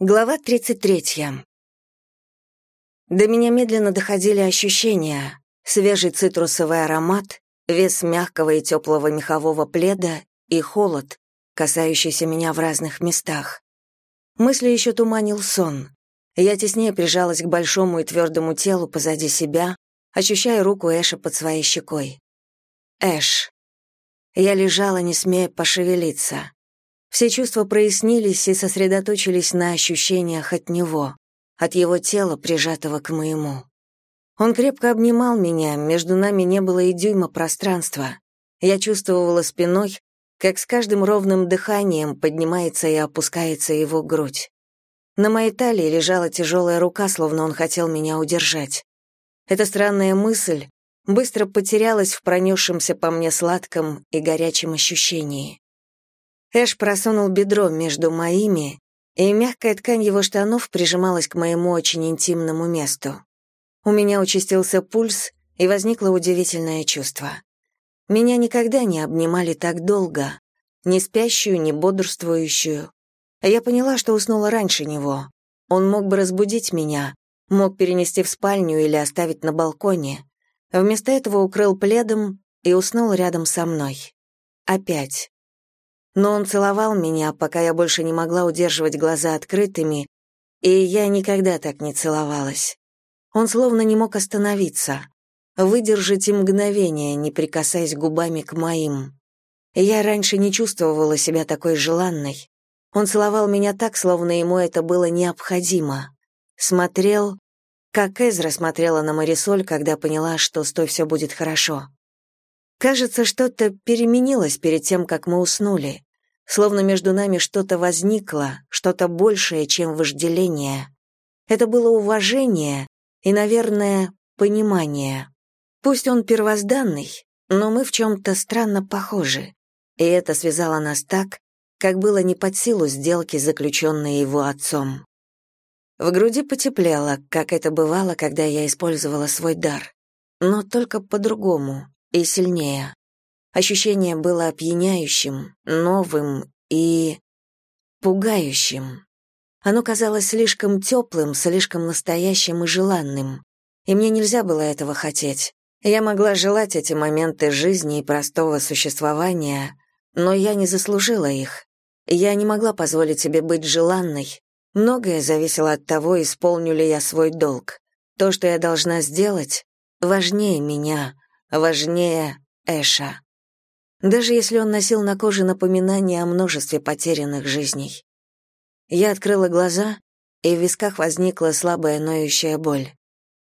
Глава 33. До меня медленно доходили ощущения. Свежий цитрусовый аромат, вес мягкого и теплого мехового пледа и холод, касающийся меня в разных местах. Мысли еще туманил сон. Я теснее прижалась к большому и твердому телу позади себя, ощущая руку Эша под своей щекой. Эш. Я лежала, не смея пошевелиться. Все чувства прояснились и сосредоточились на ощущениях от него, от его тела, прижатого к моему. Он крепко обнимал меня, между нами не было и дюйма пространства. Я чувствовала спиной, как с каждым ровным дыханием поднимается и опускается его грудь. На моей талии лежала тяжелая рука, словно он хотел меня удержать. Эта странная мысль быстро потерялась в пронесшемся по мне сладком и горячем ощущении. Эш просунул бедро между моими, и мягкая ткань его штанов прижималась к моему очень интимному месту. У меня участился пульс, и возникло удивительное чувство. Меня никогда не обнимали так долго, ни спящую, ни бодрствующую. Я поняла, что уснула раньше него. Он мог бы разбудить меня, мог перенести в спальню или оставить на балконе. Вместо этого укрыл пледом и уснул рядом со мной. Опять. Но он целовал меня, пока я больше не могла удерживать глаза открытыми, и я никогда так не целовалась. Он словно не мог остановиться, выдержать и мгновение, не прикасаясь губами к моим. Я раньше не чувствовала себя такой желанной. Он целовал меня так, словно ему это было необходимо. Смотрел, как Эзра смотрела на Марисоль, когда поняла, что с той все будет хорошо. Кажется, что-то переменилось перед тем, как мы уснули. Словно между нами что-то возникло, что-то большее, чем вожделение. Это было уважение и, наверное, понимание. Пусть он первозданный, но мы в чем-то странно похожи. И это связало нас так, как было не под силу сделки, заключенной его отцом. В груди потеплело, как это бывало, когда я использовала свой дар. Но только по-другому и сильнее. Ощущение было опьяняющим, новым и... пугающим. Оно казалось слишком теплым, слишком настоящим и желанным. И мне нельзя было этого хотеть. Я могла желать эти моменты жизни и простого существования, но я не заслужила их. Я не могла позволить себе быть желанной. Многое зависело от того, исполню ли я свой долг. То, что я должна сделать, важнее меня, важнее Эша даже если он носил на коже напоминание о множестве потерянных жизней. Я открыла глаза, и в висках возникла слабая ноющая боль.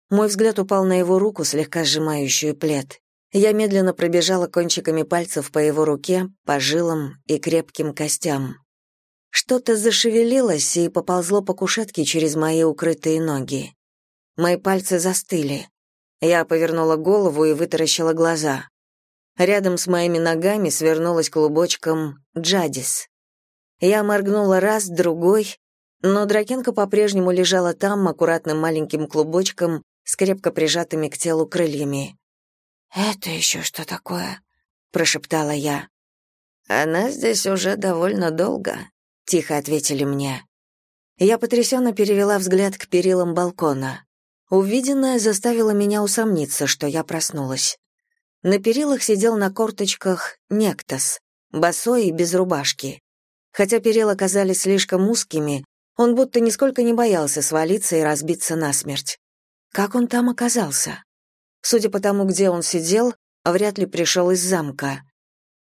Мой взгляд упал на его руку, слегка сжимающую плед. Я медленно пробежала кончиками пальцев по его руке, по жилам и крепким костям. Что-то зашевелилось и поползло по кушетке через мои укрытые ноги. Мои пальцы застыли. Я повернула голову и вытаращила глаза. Рядом с моими ногами свернулась клубочком Джадис. Я моргнула раз, другой, но Дракенка по-прежнему лежала там, аккуратным маленьким клубочком, с крепко прижатыми к телу крыльями. «Это еще что такое?» — прошептала я. «Она здесь уже довольно долго», — тихо ответили мне. Я потрясенно перевела взгляд к перилам балкона. Увиденное заставило меня усомниться, что я проснулась. На перилах сидел на корточках Нектос, босой и без рубашки. Хотя перила казались слишком узкими, он будто нисколько не боялся свалиться и разбиться насмерть. Как он там оказался? Судя по тому, где он сидел, вряд ли пришел из замка.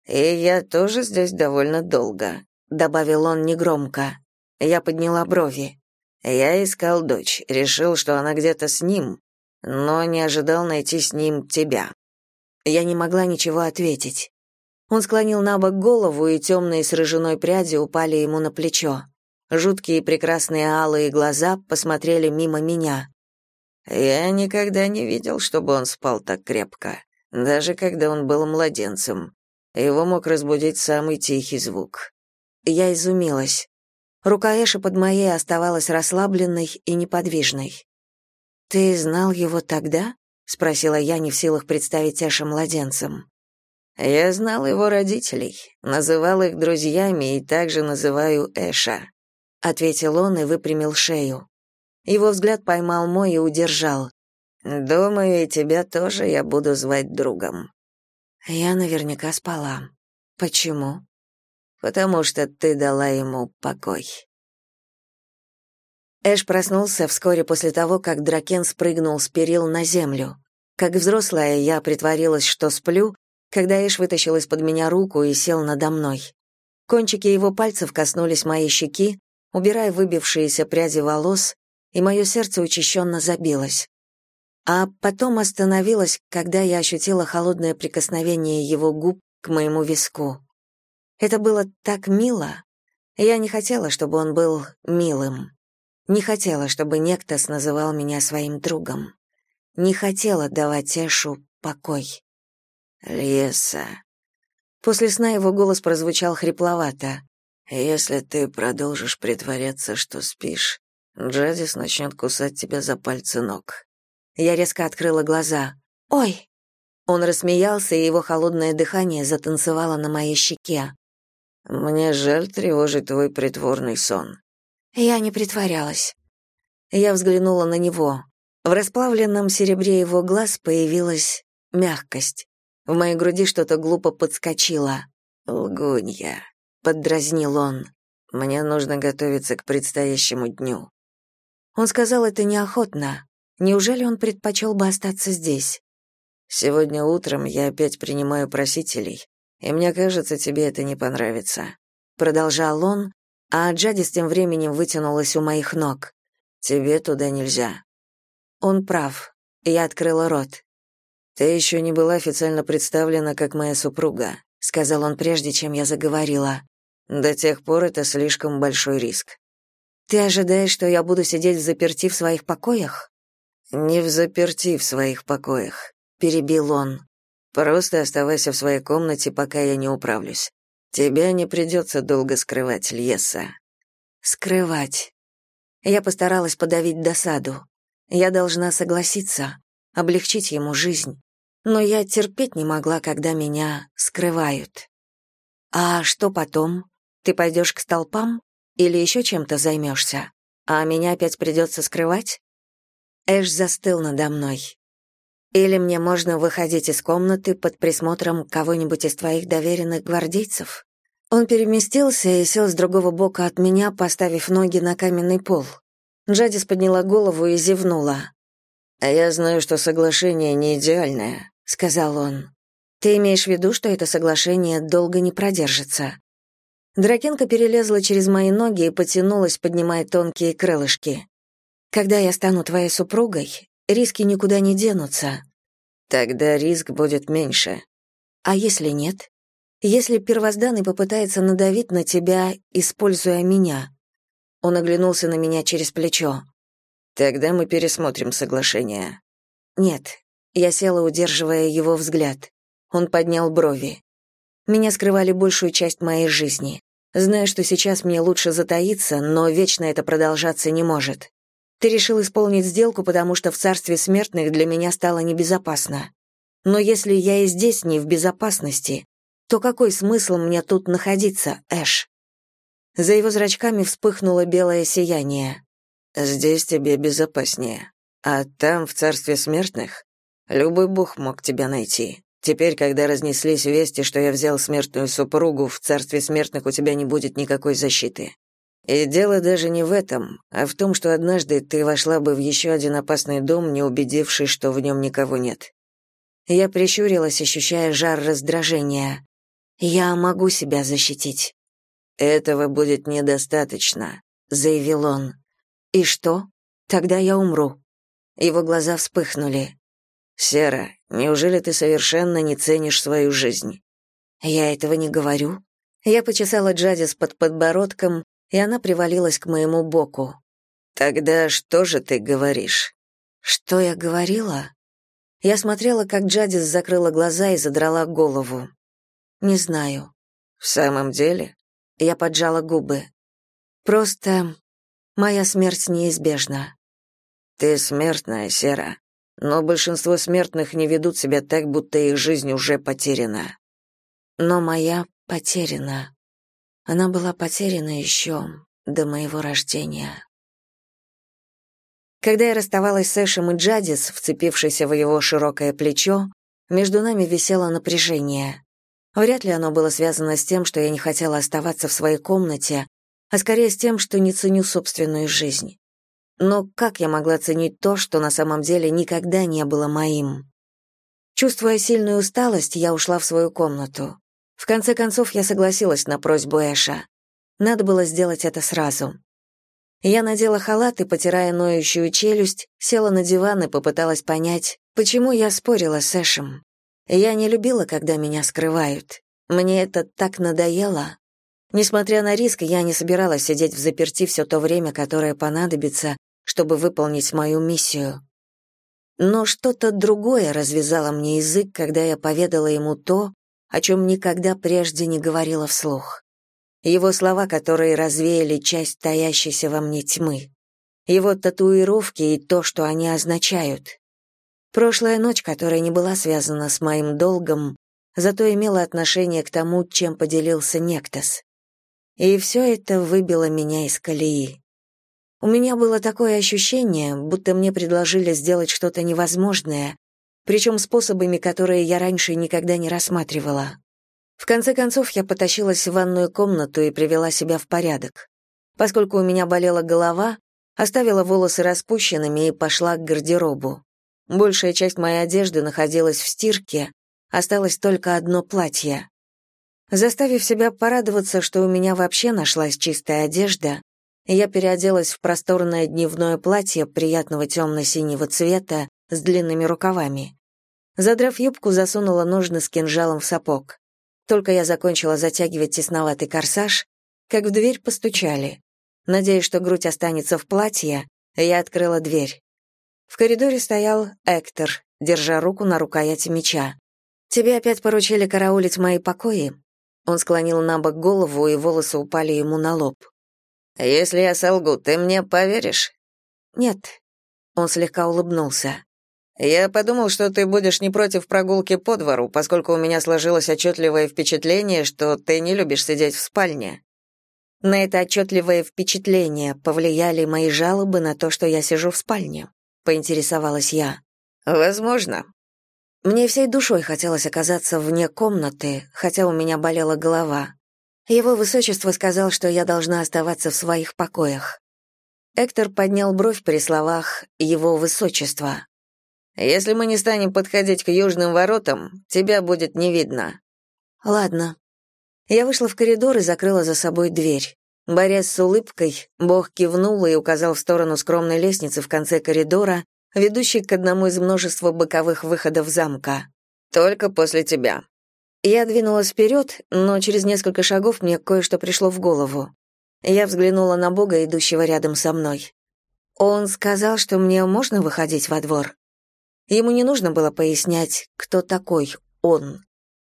«И я тоже здесь довольно долго», — добавил он негромко. Я подняла брови. Я искал дочь, решил, что она где-то с ним, но не ожидал найти с ним тебя. Я не могла ничего ответить. Он склонил на бок голову, и темные с рыжиной пряди упали ему на плечо. Жуткие прекрасные алые глаза посмотрели мимо меня. Я никогда не видел, чтобы он спал так крепко, даже когда он был младенцем. Его мог разбудить самый тихий звук. Я изумилась. Рука Эши под моей оставалась расслабленной и неподвижной. «Ты знал его тогда?» — спросила я, не в силах представить Эша младенцем. «Я знал его родителей, называл их друзьями и также называю Эша. ответил он и выпрямил шею. Его взгляд поймал мой и удержал. Думаю, и тебя тоже я буду звать другом. Я наверняка спала. Почему? Потому что ты дала ему покой. Эш проснулся вскоре после того, как Дракен спрыгнул с перил на землю. Как взрослая, я притворилась, что сплю, когда Эш вытащил из-под меня руку и сел надо мной. Кончики его пальцев коснулись моей щеки, убирая выбившиеся пряди волос, и мое сердце учащенно забилось. А потом остановилось, когда я ощутила холодное прикосновение его губ к моему виску. Это было так мило. Я не хотела, чтобы он был милым. Не хотела, чтобы Нектос называл меня своим другом. Не хотела давать Эшу покой. «Леса». После сна его голос прозвучал хрипловато. «Если ты продолжишь притворяться, что спишь, Джадис начнет кусать тебя за пальцы ног. Я резко открыла глаза. «Ой!» Он рассмеялся, и его холодное дыхание затанцевало на моей щеке. «Мне жаль тревожить твой притворный сон». Я не притворялась. Я взглянула на него. В расплавленном серебре его глаз появилась мягкость. В моей груди что-то глупо подскочило. «Лгунья», — поддразнил он. «Мне нужно готовиться к предстоящему дню». Он сказал это неохотно, Неужели он предпочел бы остаться здесь? Сегодня утром я опять принимаю просителей, и мне кажется, тебе это не понравится. Продолжал он, а Джадис тем временем вытянулась у моих ног. Тебе туда нельзя. Он прав. Я открыла рот. Ты еще не была официально представлена как моя супруга, сказал он прежде, чем я заговорила. До тех пор это слишком большой риск. Ты ожидаешь, что я буду сидеть в заперти в своих покоях? «Не в заперти в своих покоях», — перебил он. «Просто оставайся в своей комнате, пока я не управлюсь. Тебя не придется долго скрывать, Льеса». «Скрывать». Я постаралась подавить досаду. Я должна согласиться, облегчить ему жизнь. Но я терпеть не могла, когда меня скрывают. «А что потом? Ты пойдешь к столпам? Или еще чем-то займешься? А меня опять придется скрывать?» Эш застыл надо мной. Или мне можно выходить из комнаты под присмотром кого-нибудь из твоих доверенных гвардейцев? Он переместился и сел с другого бока от меня, поставив ноги на каменный пол. Джадис подняла голову и зевнула. «А я знаю, что соглашение не идеальное», — сказал он. «Ты имеешь в виду, что это соглашение долго не продержится?» Дракенка перелезла через мои ноги и потянулась, поднимая тонкие крылышки. Когда я стану твоей супругой, риски никуда не денутся. Тогда риск будет меньше. А если нет? Если первозданный попытается надавить на тебя, используя меня? Он оглянулся на меня через плечо. Тогда мы пересмотрим соглашение. Нет. Я села, удерживая его взгляд. Он поднял брови. Меня скрывали большую часть моей жизни. Знаю, что сейчас мне лучше затаиться, но вечно это продолжаться не может. Ты решил исполнить сделку, потому что в царстве смертных для меня стало небезопасно. Но если я и здесь не в безопасности, то какой смысл мне тут находиться, Эш? За его зрачками вспыхнуло белое сияние. Здесь тебе безопаснее. А там, в царстве смертных, любой бог мог тебя найти. Теперь, когда разнеслись вести, что я взял смертную супругу, в царстве смертных у тебя не будет никакой защиты. И дело даже не в этом, а в том, что однажды ты вошла бы в еще один опасный дом, не убедившись, что в нем никого нет. Я прищурилась, ощущая жар раздражения. Я могу себя защитить. Этого будет недостаточно, заявил он. И что? Тогда я умру. Его глаза вспыхнули. Сера, неужели ты совершенно не ценишь свою жизнь? Я этого не говорю. Я почесала Джадис под подбородком, и она привалилась к моему боку. «Тогда что же ты говоришь?» «Что я говорила?» Я смотрела, как Джадис закрыла глаза и задрала голову. «Не знаю». «В самом деле?» Я поджала губы. «Просто моя смерть неизбежна». «Ты смертная, Сера, но большинство смертных не ведут себя так, будто их жизнь уже потеряна». «Но моя потеряна». Она была потеряна еще до моего рождения. Когда я расставалась с Эшем и Джадис, вцепившейся в его широкое плечо, между нами висело напряжение. Вряд ли оно было связано с тем, что я не хотела оставаться в своей комнате, а скорее с тем, что не ценю собственную жизнь. Но как я могла ценить то, что на самом деле никогда не было моим? Чувствуя сильную усталость, я ушла в свою комнату. В конце концов, я согласилась на просьбу Эша. Надо было сделать это сразу. Я надела халат и, потирая ноющую челюсть, села на диван и попыталась понять, почему я спорила с Эшем. Я не любила, когда меня скрывают. Мне это так надоело. Несмотря на риск, я не собиралась сидеть в заперти все то время, которое понадобится, чтобы выполнить мою миссию. Но что-то другое развязало мне язык, когда я поведала ему то, о чем никогда прежде не говорила вслух его слова, которые развеяли часть таящейся во мне тьмы, его татуировки и то, что они означают. Прошлая ночь, которая не была связана с моим долгом, зато имела отношение к тому, чем поделился Нектос. И все это выбило меня из колеи. У меня было такое ощущение, будто мне предложили сделать что-то невозможное, причем способами, которые я раньше никогда не рассматривала. В конце концов, я потащилась в ванную комнату и привела себя в порядок. Поскольку у меня болела голова, оставила волосы распущенными и пошла к гардеробу. Большая часть моей одежды находилась в стирке, осталось только одно платье. Заставив себя порадоваться, что у меня вообще нашлась чистая одежда, я переоделась в просторное дневное платье приятного темно-синего цвета с длинными рукавами. Задрав юбку, засунула ножны с кинжалом в сапог. Только я закончила затягивать тесноватый корсаж, как в дверь постучали. Надеясь, что грудь останется в платье, я открыла дверь. В коридоре стоял Эктор, держа руку на рукояти меча. «Тебе опять поручили караулить мои покои?» Он склонил на бок голову, и волосы упали ему на лоб. «Если я солгу, ты мне поверишь?» «Нет». Он слегка улыбнулся. Я подумал, что ты будешь не против прогулки по двору, поскольку у меня сложилось отчетливое впечатление, что ты не любишь сидеть в спальне. На это отчетливое впечатление повлияли мои жалобы на то, что я сижу в спальне, поинтересовалась я. Возможно. Мне всей душой хотелось оказаться вне комнаты, хотя у меня болела голова. Его высочество сказал, что я должна оставаться в своих покоях. Эктор поднял бровь при словах «его высочество». Если мы не станем подходить к южным воротам, тебя будет не видно». «Ладно». Я вышла в коридор и закрыла за собой дверь. Борясь с улыбкой, Бог кивнул и указал в сторону скромной лестницы в конце коридора, ведущей к одному из множества боковых выходов замка. «Только после тебя». Я двинулась вперед, но через несколько шагов мне кое-что пришло в голову. Я взглянула на Бога, идущего рядом со мной. Он сказал, что мне можно выходить во двор. Ему не нужно было пояснять, кто такой он.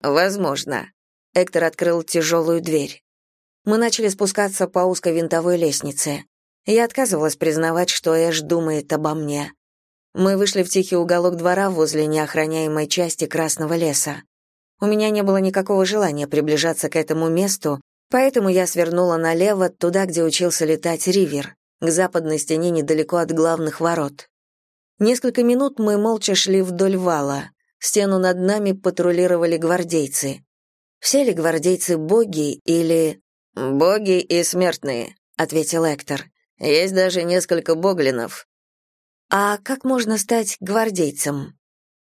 Возможно. Эктор открыл тяжелую дверь. Мы начали спускаться по узкой винтовой лестнице. Я отказывалась признавать, что Эш думает обо мне. Мы вышли в тихий уголок двора возле неохраняемой части Красного леса. У меня не было никакого желания приближаться к этому месту, поэтому я свернула налево, туда, где учился летать Ривер, к западной стене недалеко от главных ворот. Несколько минут мы молча шли вдоль вала. Стену над нами патрулировали гвардейцы. Все ли гвардейцы боги или... «Боги и смертные», — ответил Эктор. «Есть даже несколько боглинов». «А как можно стать гвардейцем?»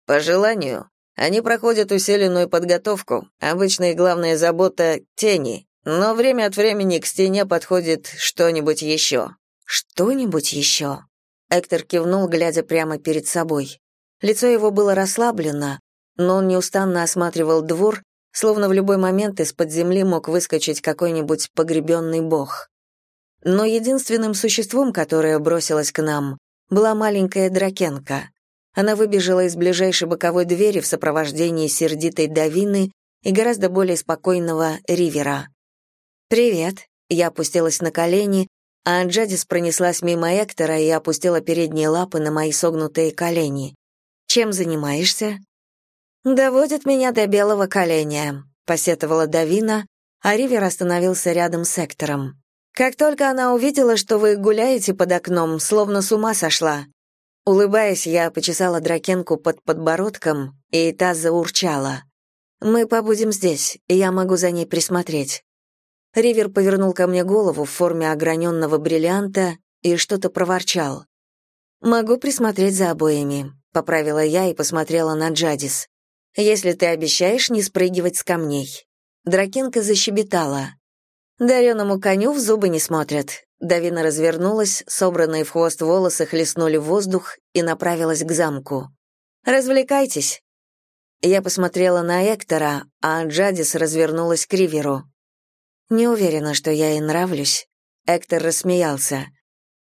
«По желанию. Они проходят усиленную подготовку. Обычно их главная забота — тени. Но время от времени к стене подходит что-нибудь еще». «Что-нибудь еще?» Эктор кивнул, глядя прямо перед собой. Лицо его было расслаблено, но он неустанно осматривал двор, словно в любой момент из-под земли мог выскочить какой-нибудь погребенный бог. Но единственным существом, которое бросилось к нам, была маленькая дракенка. Она выбежала из ближайшей боковой двери в сопровождении сердитой Давины и гораздо более спокойного Ривера. «Привет», — я опустилась на колени, а Джадис пронеслась мимо Эктора и опустила передние лапы на мои согнутые колени. «Чем занимаешься?» «Доводит меня до белого коленя», — посетовала Давина, а Ривер остановился рядом с Эктором. Как только она увидела, что вы гуляете под окном, словно с ума сошла. Улыбаясь, я почесала дракенку под подбородком, и та заурчала. «Мы побудем здесь, я могу за ней присмотреть». Ривер повернул ко мне голову в форме ограненного бриллианта и что-то проворчал. «Могу присмотреть за обоими», — поправила я и посмотрела на Джадис. «Если ты обещаешь не спрыгивать с камней». Дракенка защебетала. Дареному коню в зубы не смотрят. Давина развернулась, собранные в хвост волосы хлестнули в воздух и направилась к замку. «Развлекайтесь». Я посмотрела на Эктора, а Джадис развернулась к Риверу. «Не уверена, что я ей нравлюсь». Эктор рассмеялся.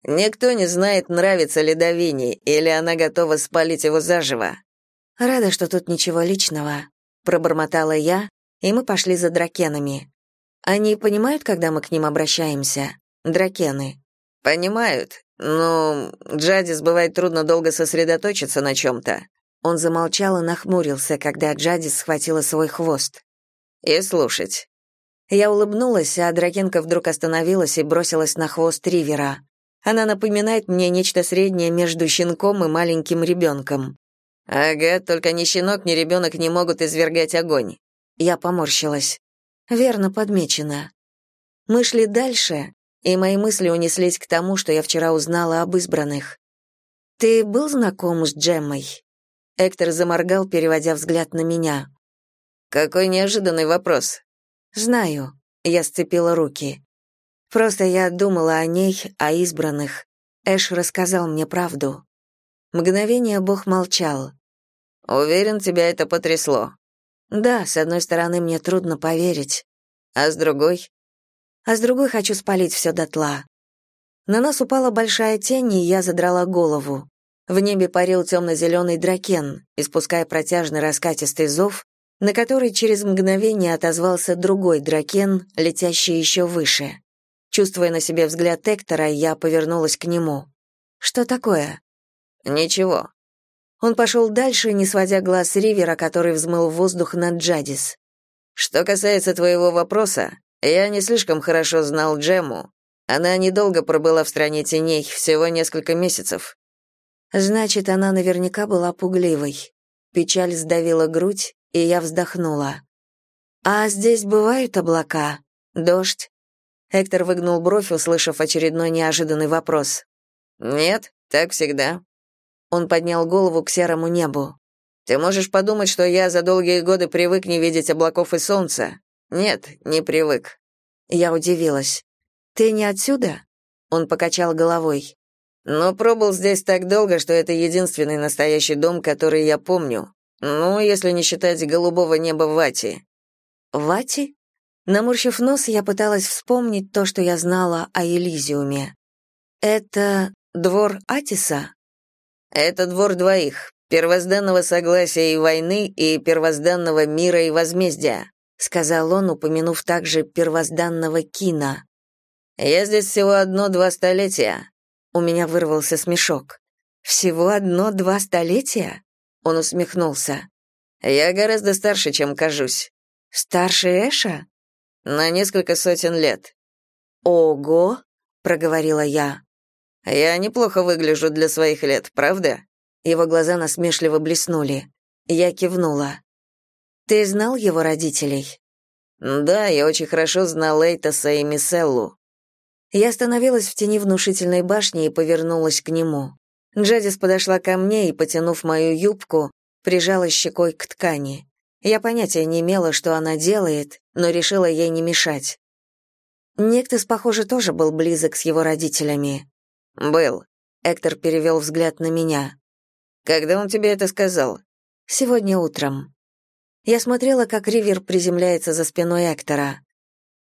«Никто не знает, нравится ли Давине, или она готова спалить его заживо». «Рада, что тут ничего личного», — пробормотала я, и мы пошли за дракенами. Они понимают, когда мы к ним обращаемся? Дракены. Понимают. Но Джадис бывает трудно долго сосредоточиться на чем-то. Он замолчал и нахмурился, когда Джадис схватила свой хвост. И слушать. Я улыбнулась, а дракенка вдруг остановилась и бросилась на хвост Ривера. Она напоминает мне нечто среднее между щенком и маленьким ребенком. Ага, только ни щенок, ни ребенок не могут извергать огонь. Я поморщилась. Верно подмечено. Мы шли дальше, и мои мысли унеслись к тому, что я вчера узнала об избранных. «Ты был знаком с Джеммой?» Эктор заморгал, переводя взгляд на меня. «Какой неожиданный вопрос». «Знаю», — я сцепила руки. «Просто я думала о ней, о избранных. Эш рассказал мне правду». Мгновение Бог молчал. «Уверен, тебя это потрясло». Да, с одной стороны, мне трудно поверить. А с другой? А с другой хочу спалить все дотла. На нас упала большая тень, и я задрала голову. В небе парил темно-зеленый дракен, испуская протяжный раскатистый зов, на который через мгновение отозвался другой дракен, летящий еще выше. Чувствуя на себе взгляд Эктора, я повернулась к нему. «Что такое?» «Ничего», он пошел дальше, не сводя глаз с Ривера, который взмыл воздух над Джадис. «Что касается твоего вопроса, я не слишком хорошо знал Джему. Она недолго пробыла в стране теней, всего несколько месяцев». Значит, она наверняка была пугливой. Печаль сдавила грудь, и я вздохнула. «А здесь бывают облака? Дождь?» Эктор выгнул бровь, услышав очередной неожиданный вопрос. «Нет, так всегда. Он поднял голову к серому небу. Ты можешь подумать, что я за долгие годы привык не видеть облаков и солнца. Нет, не привык. Я удивилась. Ты не отсюда? Он покачал головой. Но пробыл здесь так долго, что это единственный настоящий дом, который я помню. Ну, если не считать голубого неба Вати. Вати? Наморщив нос, я пыталась вспомнить то, что я знала о Элизиуме. Это двор Атиса? Это двор двоих, первозданного согласия и войны и первозданного мира и возмездия, сказал он, упомянув также первозданного кино. Я здесь всего одно-два столетия. У меня вырвался смешок. Всего одно-два столетия? Он усмехнулся. Я гораздо старше, чем кажусь. Старше Эша? На несколько сотен лет. Ого, проговорила я. Я неплохо выгляжу для своих лет, правда? Его глаза насмешливо блеснули. Я кивнула. Ты знал его родителей? Да, я очень хорошо знал Эйтоса и Миселлу. Я остановилась в тени внушительной башни и повернулась к нему. Джадис подошла ко мне и, потянув мою юбку, прижалась щекой к ткани. Я понятия не имела, что она делает, но решила ей не мешать. Нектос, похоже, тоже был близок с его родителями. «Был». Эктор перевел взгляд на меня. «Когда он тебе это сказал?» «Сегодня утром». Я смотрела, как Ривер приземляется за спиной Эктора.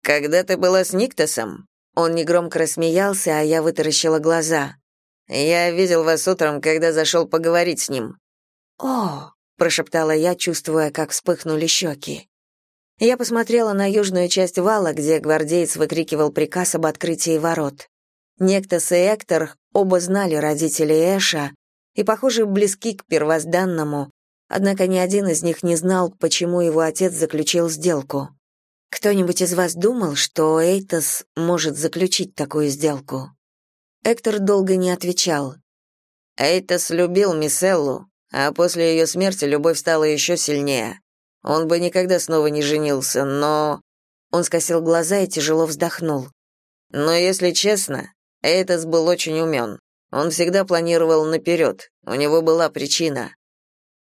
«Когда ты была с Никтосом?» Он негромко рассмеялся, а я вытаращила глаза. «Я видел вас утром, когда зашел поговорить с ним». «О!» — прошептала я, чувствуя, как вспыхнули щеки. Я посмотрела на южную часть вала, где гвардеец выкрикивал приказ об открытии ворот. Нектос и Эктор оба знали родителей Эша и, похоже, близки к первозданному, однако ни один из них не знал, почему его отец заключил сделку. Кто-нибудь из вас думал, что Эйтос может заключить такую сделку? Эктор долго не отвечал. Эйтос любил Мисселлу, а после ее смерти любовь стала еще сильнее. Он бы никогда снова не женился, но... Он скосил глаза и тяжело вздохнул. Но если честно, Эйтос был очень умен. Он всегда планировал наперед, у него была причина.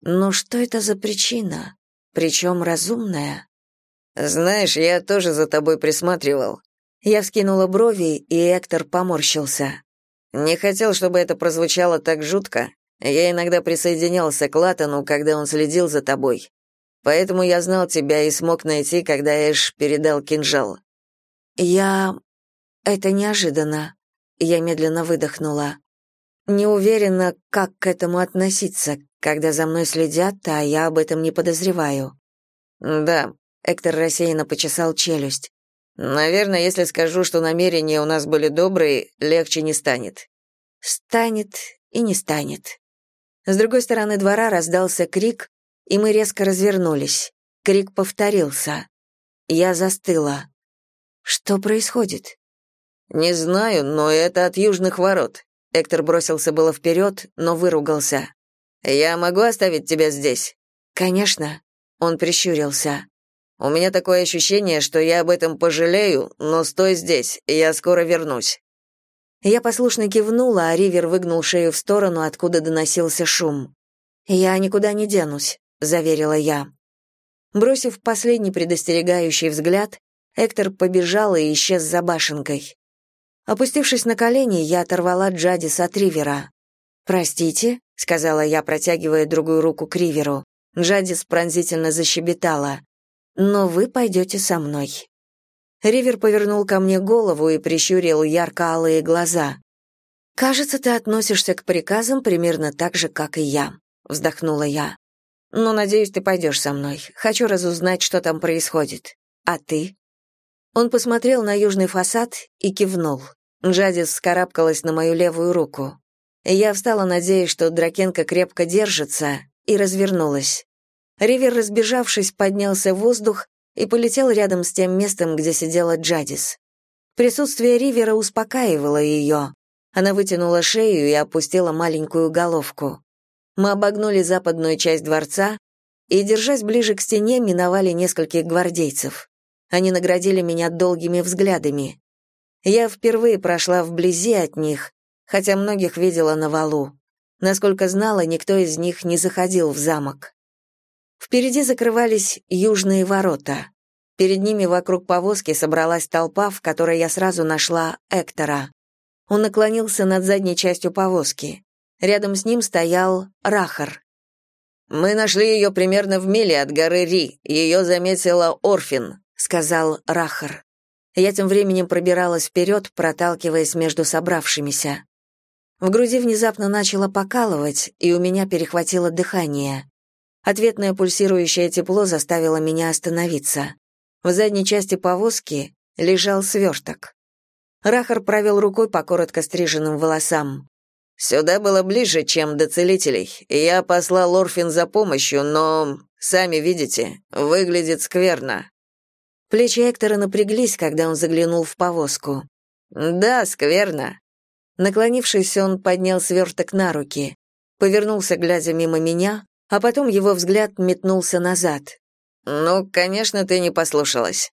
Но что это за причина? Причем разумная? Знаешь, я тоже за тобой присматривал. Я вскинула брови, и Эктор поморщился. Не хотел, чтобы это прозвучало так жутко. Я иногда присоединялся к Латану, когда он следил за тобой. Поэтому я знал тебя и смог найти, когда Эш передал кинжал. Я... Это неожиданно. Я медленно выдохнула. Не уверена, как к этому относиться, когда за мной следят, а я об этом не подозреваю. Да, Эктор рассеянно почесал челюсть. Наверное, если скажу, что намерения у нас были добрые, легче не станет. Станет и не станет. С другой стороны двора раздался крик, и мы резко развернулись. Крик повторился. Я застыла. Что происходит? Не знаю, но это от южных ворот. Эктор бросился было вперед, но выругался. Я могу оставить тебя здесь? Конечно. Он прищурился. У меня такое ощущение, что я об этом пожалею, но стой здесь, я скоро вернусь. Я послушно кивнула, а Ривер выгнул шею в сторону, откуда доносился шум. Я никуда не денусь, заверила я. Бросив последний предостерегающий взгляд, Эктор побежал и исчез за башенкой. Опустившись на колени, я оторвала Джадис от Ривера. «Простите», — сказала я, протягивая другую руку к Риверу. Джадис пронзительно защебетала но вы пойдете со мной». Ривер повернул ко мне голову и прищурил ярко-алые глаза. «Кажется, ты относишься к приказам примерно так же, как и я», — вздохнула я. «Но, надеюсь, ты пойдешь со мной. Хочу разузнать, что там происходит. А ты?» Он посмотрел на южный фасад и кивнул. Джадис скарабкалась на мою левую руку. Я встала, надеясь, что Дракенко крепко держится, и развернулась. Ривер, разбежавшись, поднялся в воздух и полетел рядом с тем местом, где сидела Джадис. Присутствие Ривера успокаивало ее. Она вытянула шею и опустила маленькую головку. Мы обогнули западную часть дворца и, держась ближе к стене, миновали нескольких гвардейцев. Они наградили меня долгими взглядами. Я впервые прошла вблизи от них, хотя многих видела на валу. Насколько знала, никто из них не заходил в замок. Впереди закрывались южные ворота. Перед ними вокруг повозки собралась толпа, в которой я сразу нашла Эктора. Он наклонился над задней частью повозки. Рядом с ним стоял Рахар. «Мы нашли ее примерно в миле от горы Ри. Ее заметила Орфин», — сказал Рахар. Я тем временем пробиралась вперед, проталкиваясь между собравшимися. В груди внезапно начало покалывать, и у меня перехватило дыхание. Ответное пульсирующее тепло заставило меня остановиться. В задней части повозки лежал сверток. Рахар провел рукой по коротко стриженным волосам. «Сюда было ближе, чем до целителей. Я послал Орфин за помощью, но, сами видите, выглядит скверно». Плечи Эктора напряглись, когда он заглянул в повозку. «Да, скверно». Наклонившись, он поднял сверток на руки, повернулся, глядя мимо меня, а потом его взгляд метнулся назад. «Ну, конечно, ты не послушалась».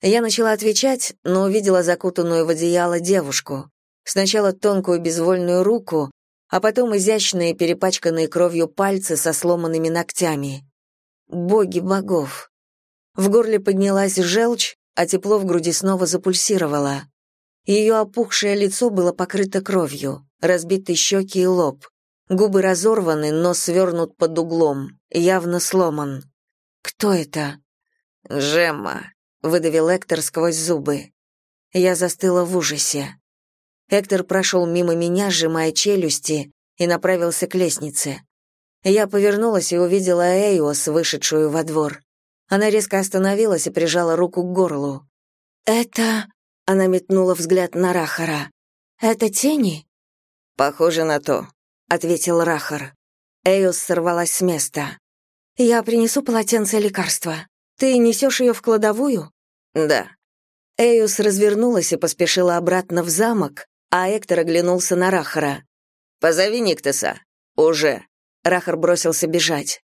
Я начала отвечать, но увидела закутанную в одеяло девушку. Сначала тонкую безвольную руку, а потом изящные перепачканные кровью пальцы со сломанными ногтями. Боги богов. В горле поднялась желчь, а тепло в груди снова запульсировало. Ее опухшее лицо было покрыто кровью, разбиты щеки и лоб. Губы разорваны, нос свернут под углом, явно сломан. «Кто это?» «Жемма», — выдавил Эктор сквозь зубы. Я застыла в ужасе. Эктор прошел мимо меня, сжимая челюсти, и направился к лестнице. Я повернулась и увидела Эйос, вышедшую во двор. Она резко остановилась и прижала руку к горлу. «Это...» — она метнула взгляд на Рахара. «Это тени?» «Похоже на то», ответил Рахар. Эйос сорвалась с места. «Я принесу полотенце лекарства. Ты несешь ее в кладовую?» Да. Эйус развернулась и поспешила обратно в замок, а Эктор оглянулся на Рахара. «Позови Никтеса. Уже». Рахар бросился бежать.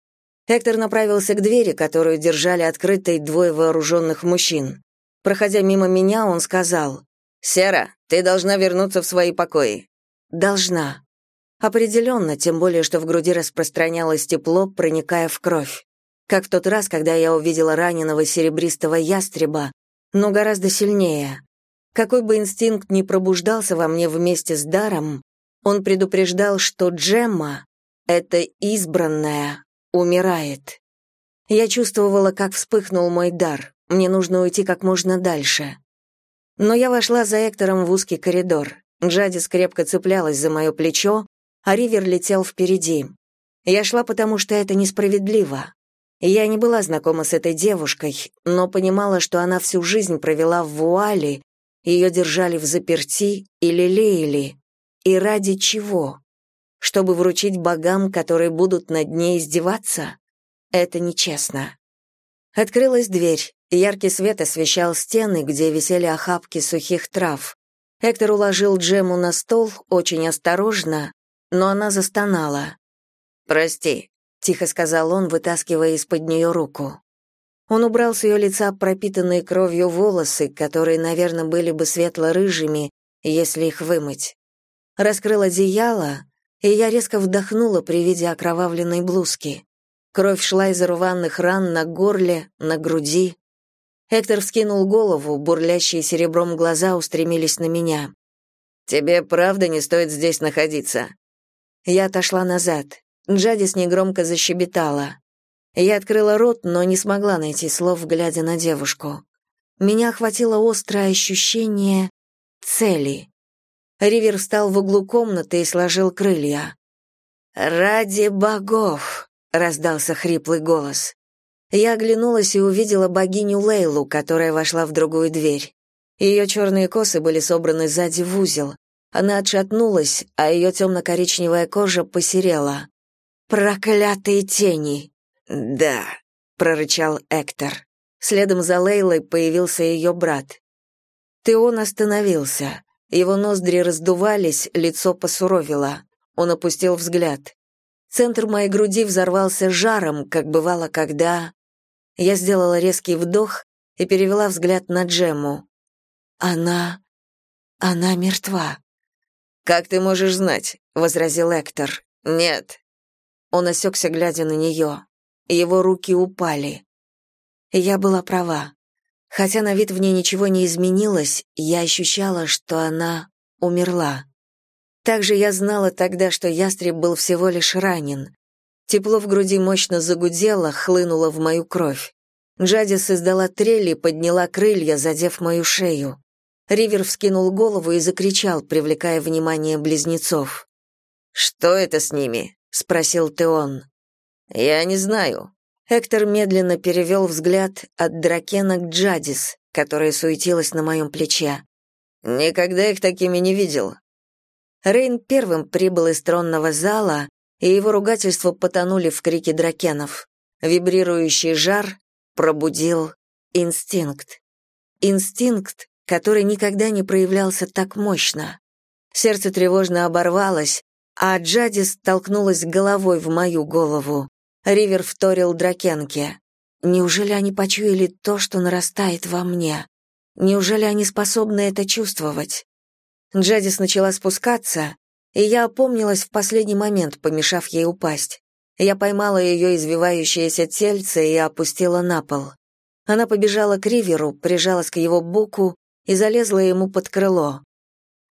Эктор направился к двери, которую держали открытой двое вооруженных мужчин. Проходя мимо меня, он сказал, «Сера, ты должна вернуться в свои покои». «Должна». Определенно, тем более, что в груди распространялось тепло, проникая в кровь. Как в тот раз, когда я увидела раненого серебристого ястреба, но гораздо сильнее. Какой бы инстинкт ни пробуждался во мне вместе с даром, он предупреждал, что Джемма, эта избранная, умирает. Я чувствовала, как вспыхнул мой дар. Мне нужно уйти как можно дальше. Но я вошла за Эктором в узкий коридор. Джадис крепко цеплялась за мое плечо, а Ривер летел впереди. Я шла, потому что это несправедливо. Я не была знакома с этой девушкой, но понимала, что она всю жизнь провела в вуале, ее держали в заперти и лелеяли. И ради чего? Чтобы вручить богам, которые будут над ней издеваться? Это нечестно. Открылась дверь, яркий свет освещал стены, где висели охапки сухих трав. Эктор уложил Джему на стол очень осторожно, но она застонала. «Прости», тихо сказал он, вытаскивая из-под нее руку. Он убрал с ее лица пропитанные кровью волосы, которые, наверное, были бы светло-рыжими, если их вымыть. Раскрыл одеяло, и я резко вдохнула при виде окровавленной блузки. Кровь шла из рваных ран на горле, на груди. Эктор вскинул голову, бурлящие серебром глаза устремились на меня. «Тебе правда не стоит здесь находиться?» Я отошла назад. Джадис негромко защебетала. Я открыла рот, но не смогла найти слов, глядя на девушку. Меня охватило острое ощущение цели. Ривер встал в углу комнаты и сложил крылья. «Ради богов!» — раздался хриплый голос. Я оглянулась и увидела богиню Лейлу, которая вошла в другую дверь. Ее черные косы были собраны сзади в узел. Она отшатнулась, а ее темно-коричневая кожа посерела. «Проклятые тени!» «Да», — прорычал Эктор. Следом за Лейлой появился ее брат. Теон остановился. Его ноздри раздувались, лицо посуровило. Он опустил взгляд. Центр моей груди взорвался жаром, как бывало, когда... Я сделала резкий вдох и перевела взгляд на Джему. Она... она мертва. «Как ты можешь знать?» — возразил Эктор. «Нет, он осекся, глядя на нее. Его руки упали. Я была права. Хотя на вид в ней ничего не изменилось, я ощущала, что она умерла. Также я знала тогда, что ястреб был всего лишь ранен. Тепло в груди мощно загудело, хлынуло в мою кровь. Джадис издала трель и подняла крылья, задев мою шею. Ривер вскинул голову и закричал, привлекая внимание близнецов. «Что это с ними?» — спросил Теон. «Я не знаю». Эктор медленно перевел взгляд от Дракена к Джадис, которая суетилась на моем плече. «Никогда их такими не видел». Рейн первым прибыл из тронного зала, и его ругательства потонули в крике дракенов. Вибрирующий жар пробудил инстинкт. Инстинкт, который никогда не проявлялся так мощно. Сердце тревожно оборвалось, а Джадис столкнулась головой в мою голову. Ривер вторил Дракенке. Неужели они почуяли то, что нарастает во мне? Неужели они способны это чувствовать? Джадис начала спускаться, и я опомнилась в последний момент, помешав ей упасть. Я поймала ее извивающееся тельце и опустила на пол. Она побежала к Риверу, прижалась к его боку и залезла ему под крыло.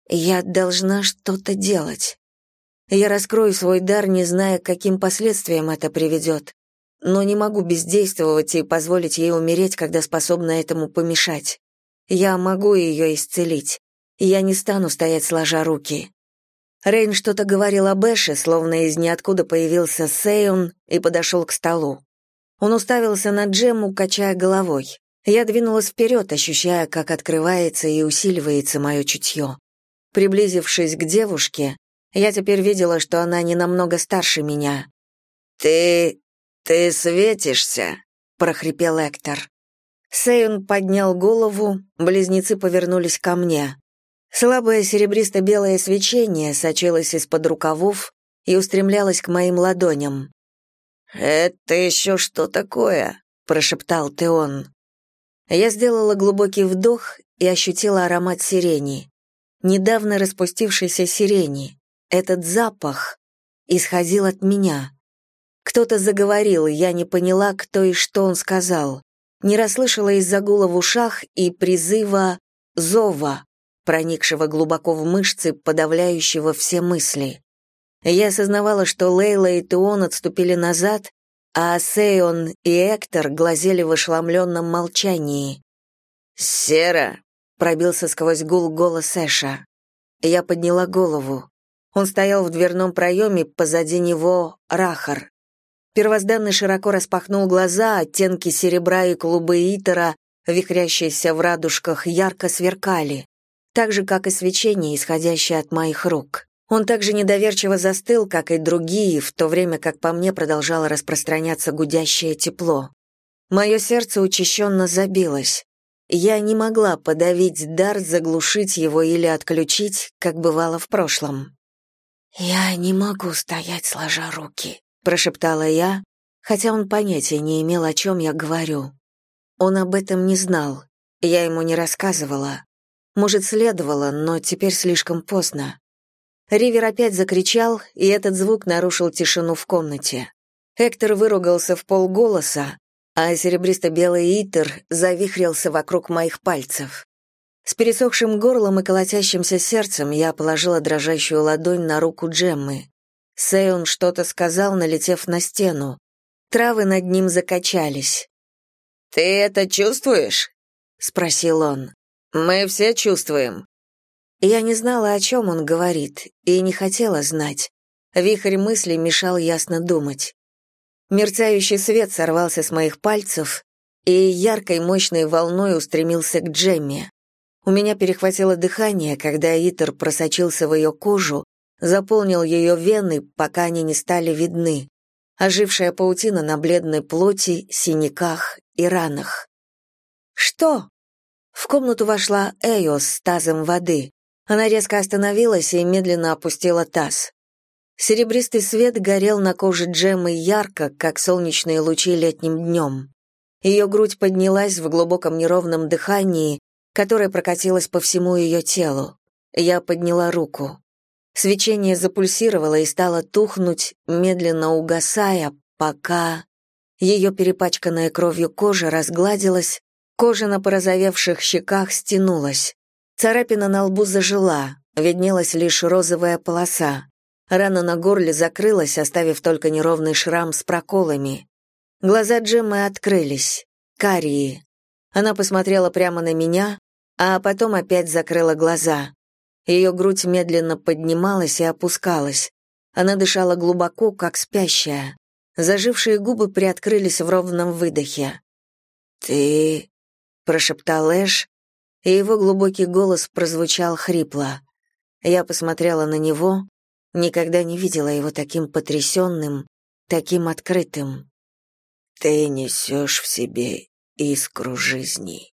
Я должна что-то делать. Я раскрою свой дар, не зная, каким последствиям это приведет. Но не могу бездействовать и позволить ей умереть, когда способна этому помешать. Я могу ее исцелить. Я не стану стоять сложа руки. Рейн что-то говорил об Эше, словно из ниоткуда появился Сейон и подошел к столу. Он уставился на Джему, качая головой. Я двинулась вперед, ощущая, как открывается и усиливается мое чутье. Приблизившись к девушке, я теперь видела, что она не намного старше меня. «Ты... ты светишься», — прохрипел Эктор. Сейн поднял голову, близнецы повернулись ко мне. Слабое серебристо-белое свечение сочилось из-под рукавов и устремлялось к моим ладоням. «Это еще что такое?» — прошептал Теон. Я сделала глубокий вдох и ощутила аромат сирени. Недавно распустившейся сирени. Этот запах исходил от меня. Кто-то заговорил, я не поняла, кто и что он сказал. Не расслышала из-за гула в ушах и призыва «зова», проникшего глубоко в мышцы, подавляющего все мысли. Я осознавала, что Лейла и Теон отступили назад, а Сейон и Эктор глазели в ошеломленном молчании. «Сера!» — пробился сквозь гул голос Эша. Я подняла голову. Он стоял в дверном проеме, позади него Рахар. Первозданный широко распахнул глаза, оттенки серебра и клубы итера, вихрящиеся в радужках, ярко сверкали так же, как и свечение, исходящее от моих рук. Он также недоверчиво застыл, как и другие, в то время как по мне продолжало распространяться гудящее тепло. Мое сердце учащенно забилось. Я не могла подавить дар, заглушить его или отключить, как бывало в прошлом. «Я не могу стоять, сложа руки», — прошептала я, хотя он понятия не имел, о чем я говорю. Он об этом не знал, я ему не рассказывала. Может, следовало, но теперь слишком поздно. Ривер опять закричал, и этот звук нарушил тишину в комнате. Эктор выругался в полголоса, а серебристо-белый итер завихрился вокруг моих пальцев. С пересохшим горлом и колотящимся сердцем я положила дрожащую ладонь на руку Джеммы. Сейон что-то сказал, налетев на стену. Травы над ним закачались. «Ты это чувствуешь?» — спросил он. Мы все чувствуем. Я не знала, о чем он говорит, и не хотела знать. Вихрь мыслей мешал ясно думать. Мерцающий свет сорвался с моих пальцев и яркой мощной волной устремился к Джемме. У меня перехватило дыхание, когда Итер просочился в ее кожу, заполнил ее вены, пока они не стали видны. Ожившая паутина на бледной плоти, синяках и ранах. «Что?» В комнату вошла Эйос с тазом воды. Она резко остановилась и медленно опустила таз. Серебристый свет горел на коже Джеммы ярко, как солнечные лучи летним днем. Ее грудь поднялась в глубоком неровном дыхании, которое прокатилось по всему ее телу. Я подняла руку. Свечение запульсировало и стало тухнуть, медленно угасая, пока ее перепачканная кровью кожа разгладилась, Кожа на порозовевших щеках стянулась. Царапина на лбу зажила, виднелась лишь розовая полоса. Рана на горле закрылась, оставив только неровный шрам с проколами. Глаза Джеммы открылись, карие. Она посмотрела прямо на меня, а потом опять закрыла глаза. Ее грудь медленно поднималась и опускалась. Она дышала глубоко, как спящая. Зажившие губы приоткрылись в ровном выдохе. «Ты прошептал Эш, и его глубокий голос прозвучал хрипло. Я посмотрела на него, никогда не видела его таким потрясенным, таким открытым. «Ты несешь в себе искру жизни»,